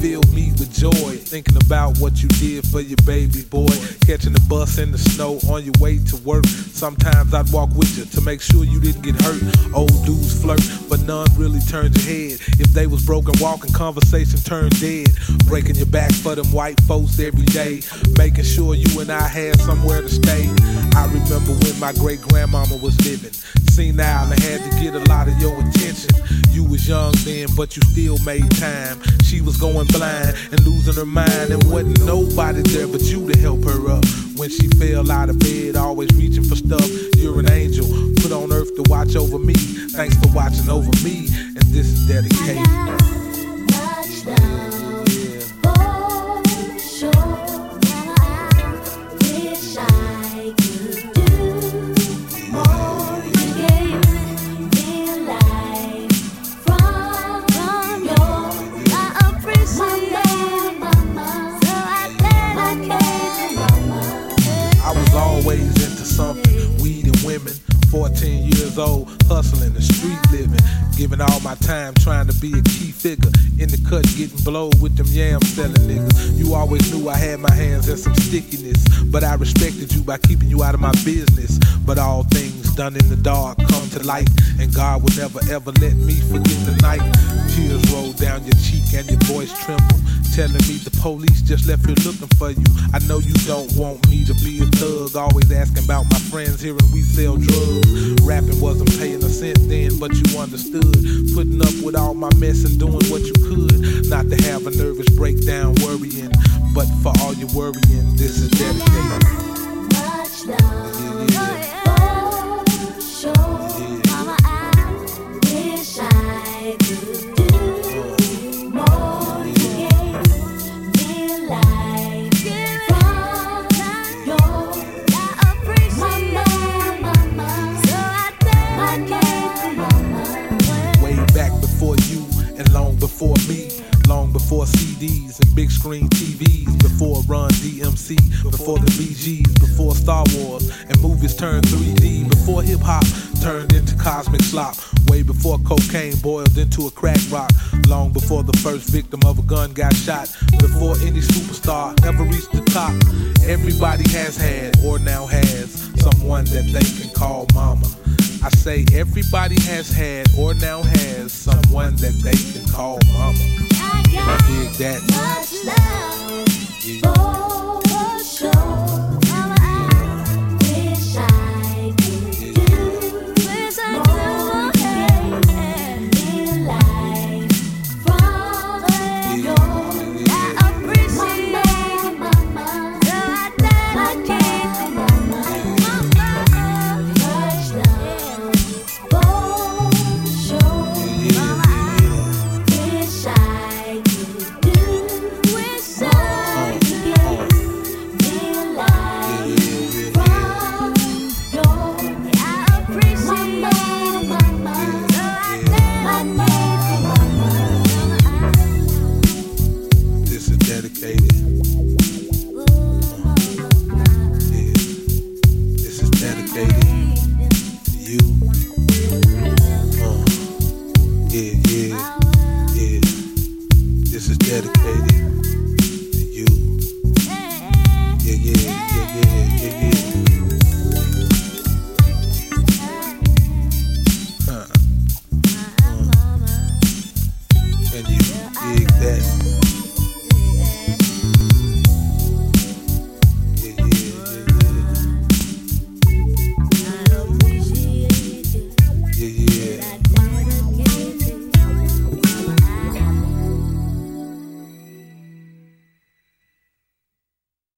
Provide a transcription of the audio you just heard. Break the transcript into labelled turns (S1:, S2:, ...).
S1: filled me with joy. Thinking about what you did for your baby boy. Catching the bus in the snow on your way to work. Sometimes I'd walk with you to make sure you didn't get hurt. Old dudes flirt, but none really turned your head. If they was broken, walking, conversation turned dead. Breaking your back for them white folks every day. Making sure you and I had somewhere to stay. I remember when my great grandmama was living. Senile and had to get a lot of your attention. You was young then, but you still made time. She was going blind and losing her mind, and wasn't nobody there but you to help her up. When she fell out of bed, always reaching for stuff. You're an angel, put on earth to watch over me. Thanks for watching over me, and this is dedicated. Something, weed and women. 14 years old, hustling the street living. Giving all my time trying to be a key figure. In the cut, getting blowed with them yam selling niggas. You always knew I had my hands in some stickiness. But I respected you by keeping you out of my business. But all things done in the dark come to light. And God will never ever let me forget the night. Tears roll down your cheek and your voice tremble. Telling me the police just left here looking for you. I know you don't want me to be a thug. Always asking about my friends here and we sell drugs. Rapping wasn't paying a cent then, but you understood. Putting up with all my mess and doing what you could. Not to have a nervous breakdown worrying. But for all your worrying, this is dedicated.
S2: Much love
S1: before CDs and big screen TVs. Before Run DMC. Before the BGs. Before Star Wars and movies turned 3D. Before hip hop turned into cosmic slop. Way before cocaine boiled into a crack rock. Long before the first victim of a gun got shot. Before any superstar ever reached the top. Everybody has had or now has someone that they can call mama. I say everybody has had or now has someone that they can call mama. That. Dedicated